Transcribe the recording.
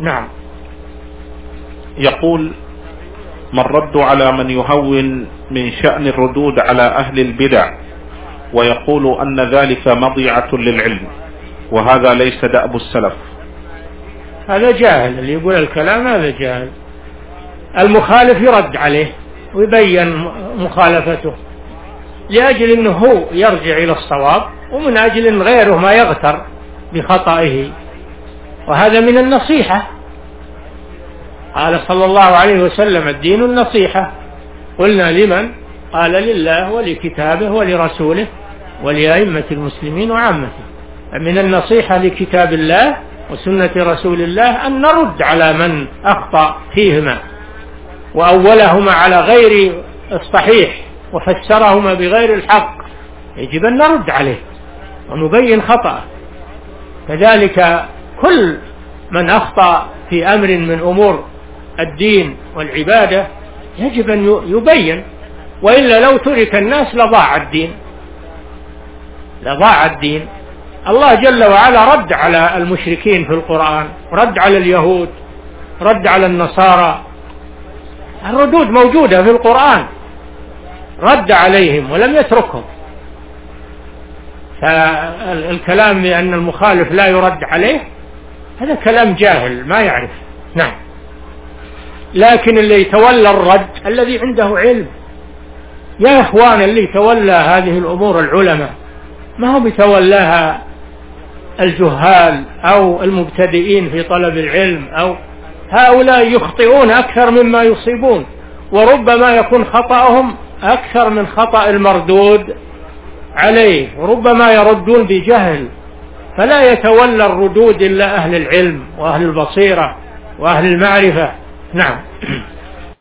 نعم. يقول ما الرد على من يهون من شأن الردود على أهل البدع ويقول أن ذلك مضيعة للعلم وهذا ليس دأب السلف. هذا جاهل اللي يقول الكلام هذا جاهل. المخالف يرد عليه ويبين مخالفته لأجل أنه هو يرجع إلى الصواب ومن أجل أن غيره ما يغتر بخطئه. وهذا من النصيحة. قال صلى الله عليه وسلم الدين النصيحة. قلنا لمن؟ قال لله ولكتابه ولرسوله ولأئمة المسلمين وعامته. من النصيحة لكتاب الله وسنة رسول الله أن نرد على من أخطأ فيهما. وأولهما على غير الصحيح وفسرهما بغير الحق. يجب أن نرد عليه ونبين خطأه. كذلك كل من أخطأ في أمر من أمور الدين والعبادة يجب أن يبين وإلا لو ترك الناس لضاع الدين. لضاع الدين. الله جل وعلا رد على المشركين في القرآن رد على اليهود رد على النصارى. الردود موجودة في القرآن. رد عليهم ولم يتركهم. فالكلام بأن المخالف لا يرد عليه هذا كلام جاهل ما يعرف. نعم. لكن اللي يتولى الرد الذي عنده علم. يا إخوان اللي يتولى هذه الأمور العلماء ما هم يتولاها الجهال أو المبتدئين في طلب العلم أو هؤلاء يخطئون أكثر مما يصيبون وربما يكون خطأهم أكثر من خطأ المردود عليه وربما يردون بجهل. فلا يتولى الردود إلا أهل العلم وأهل البصيرة وأهل المعرفة. نعم.